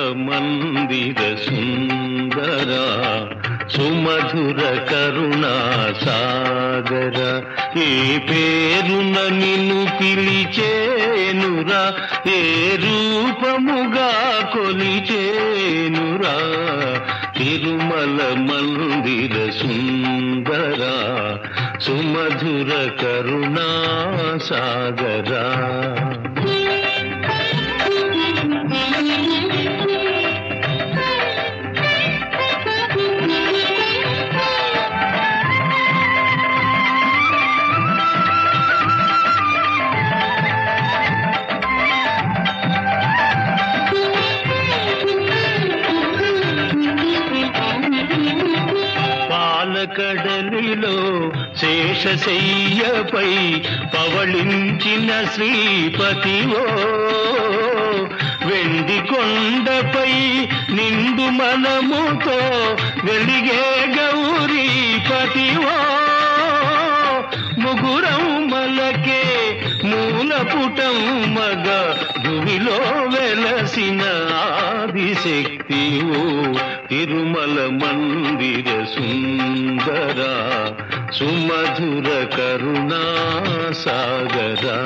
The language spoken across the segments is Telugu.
మందిర సుందర సుమధుర కరుణా సాగర. ఏ పేరు నిన్ను పిలిచేనురా ఏ రూపముగా కొలిచేనురా. తిరుమల మందిర సుందర సుమధుర కరుణా సాగరా. పాలకడలిలో శేషశయ్యపై పవళించిన శ్రీపతివో వెండి కొండపై నిండు మనముతో వెలిగే గౌరీపతివో ముగురం మలకే మూలపుటం మగ భూమిలో వెలసిన ఆదిశక్తివో తిరుమల మందిర సుందరా సుమధుర కరుణా సాగరా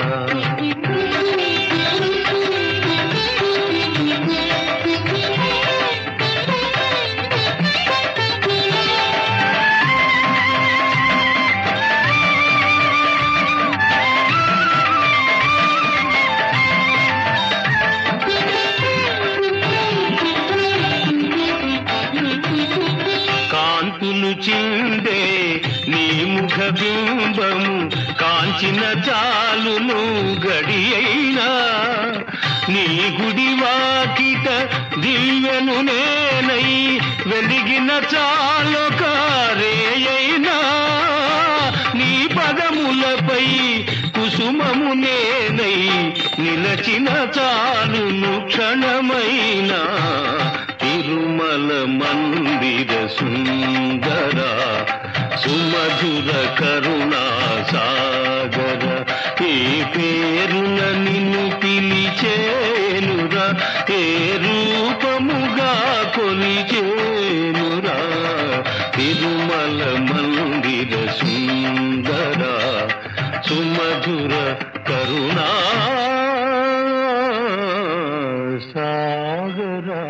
ముఖ బింబము కాంచిన చాలును గడి అయినా. నీ గుడి వాకిట దివ్యను నేనై వెలిగిన చాలు కారేయైనా నీ పదములపై కుసుమము నేనై నిలచిన చాలును క్షణమైనా. తిరుమల మందిర మధుర కరుణా సాగర ఏ పేరు నిన్ను పిలిచేనురా ఏ రూపముగా కొలిచేనురా తిరుమల మందిర సుందర సుమధుర కరుణా సాగరా.